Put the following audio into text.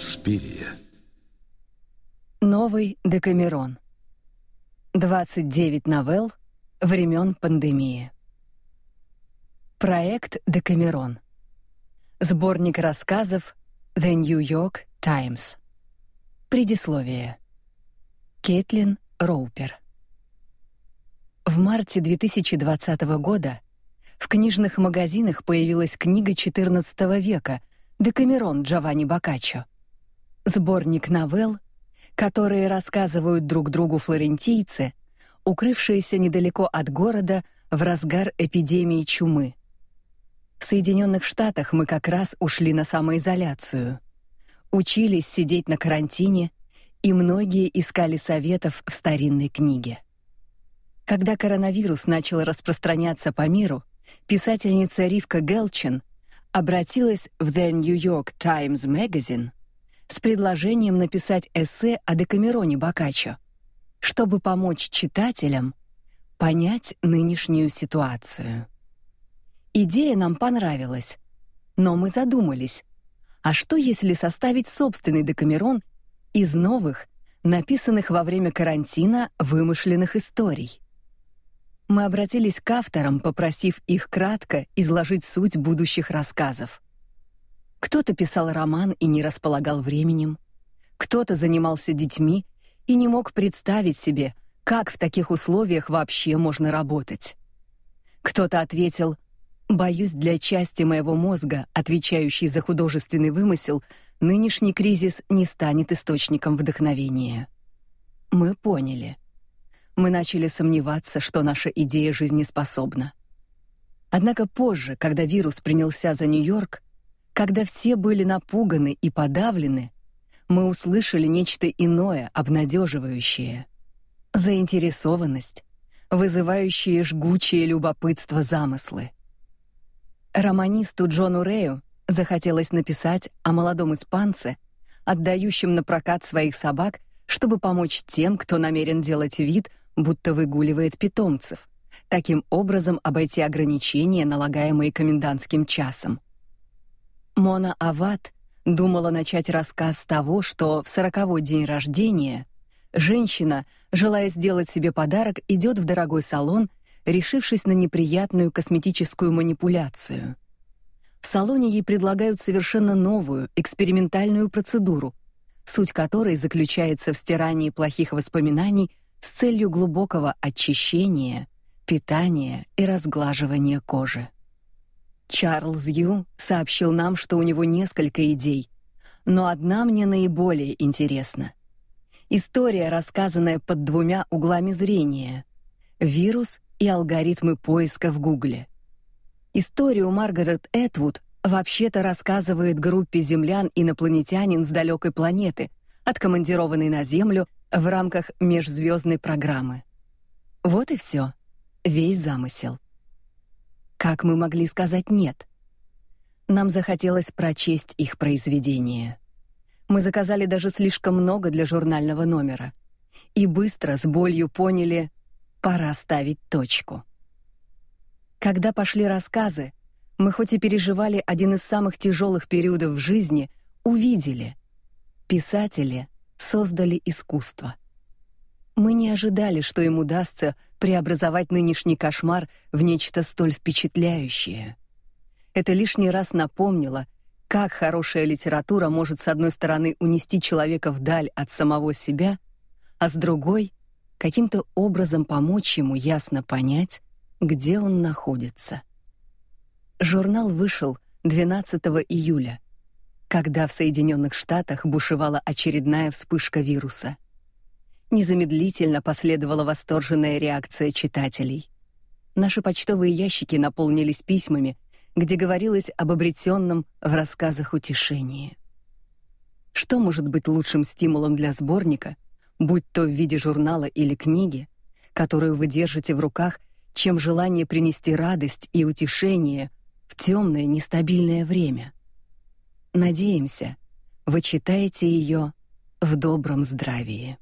Инспирия. Новый Декамерон. 29 новелл времен пандемии. Проект Декамерон. Сборник рассказов The New York Times. Предисловие. Кейтлин Роупер. В марте 2020 года в книжных магазинах появилась книга XIV века Декамерон Джованни Боккаччо. Сборник новелл, которые рассказывают друг другу флорентийцы, укрывшиеся недалеко от города в разгар эпидемии чумы. В Соединенных Штатах мы как раз ушли на самоизоляцию. Учились сидеть на карантине, и многие искали советов в старинной книге. Когда коронавирус начал распространяться по миру, писательница Ривка Гелчин обратилась в The New York Times Magazine с предложением написать эссе о Декамероне Боккаччо, чтобы помочь читателям понять нынешнюю ситуацию. Идея нам понравилась, но мы задумались: а что если составить собственный Декамерон из новых, написанных во время карантина вымышленных историй? мы обратились к авторам, попросив их кратко изложить суть будущих рассказов. Кто-то писал роман и не располагал временем, кто-то занимался детьми и не мог представить себе, как в таких условиях вообще можно работать. Кто-то ответил: "Боюсь, для части моего мозга, отвечающей за художественный вымысел, нынешний кризис не станет источником вдохновения". Мы поняли мы начали сомневаться, что наша идея жизнеспособна. Однако позже, когда вирус принялся за Нью-Йорк, когда все были напуганы и подавлены, мы услышали нечто иное, обнадеживающее. Заинтересованность, вызывающие жгучее любопытство замыслы. Романисту Джону Рэю захотелось написать о молодом испанце, отдающем на прокат своих собак, чтобы помочь тем, кто намерен делать вид, будто выгуливает питомцев, таким образом обойти ограничения, налагаемые комендантским часом. Мона Ават думала начать рассказ с того, что в сороковой день рождения женщина, желая сделать себе подарок, идет в дорогой салон, решившись на неприятную косметическую манипуляцию. В салоне ей предлагают совершенно новую экспериментальную процедуру, суть которой заключается в стирании плохих воспоминаний с целью глубокого очищения, питания и разглаживания кожи. Чарльз Ю сообщил нам, что у него несколько идей, но одна мне наиболее интересна. История, рассказанная под двумя углами зрения: вирус и алгоритмы поиска в Гугле. Историю Маргарет Этвуд вообще-то рассказывает группе землян инопланетянин с далекой планеты, откомандированной на Землю в рамках межзвездной программы. Вот и все. Весь замысел. Как мы могли сказать нет? Нам захотелось прочесть их произведение. Мы заказали даже слишком много для журнального номера и быстро с болью поняли, пора ставить точку. Когда пошли рассказы, мы хоть и переживали один из самых тяжелых периодов в жизни, увидели, писатели создали искусство. Мы не ожидали, что им удастся преобразовать нынешний кошмар в нечто столь впечатляющее. Это лишний раз напомнило, как хорошая литература может с одной стороны унести человека вдаль от самого себя, а с другой каким-то образом помочь ему ясно понять, где он находится. Журнал вышел 12 июля когда в Соединенных Штатах бушевала очередная вспышка вируса. Незамедлительно последовала восторженная реакция читателей. Наши почтовые ящики наполнились письмами, где говорилось об обретенном в рассказах утешении. Что может быть лучшим стимулом для сборника, будь то в виде журнала или книги, которую вы держите в руках, чем желание принести радость и утешение в темное нестабильное время? Надеемся, вы читаете ее в добром здравии.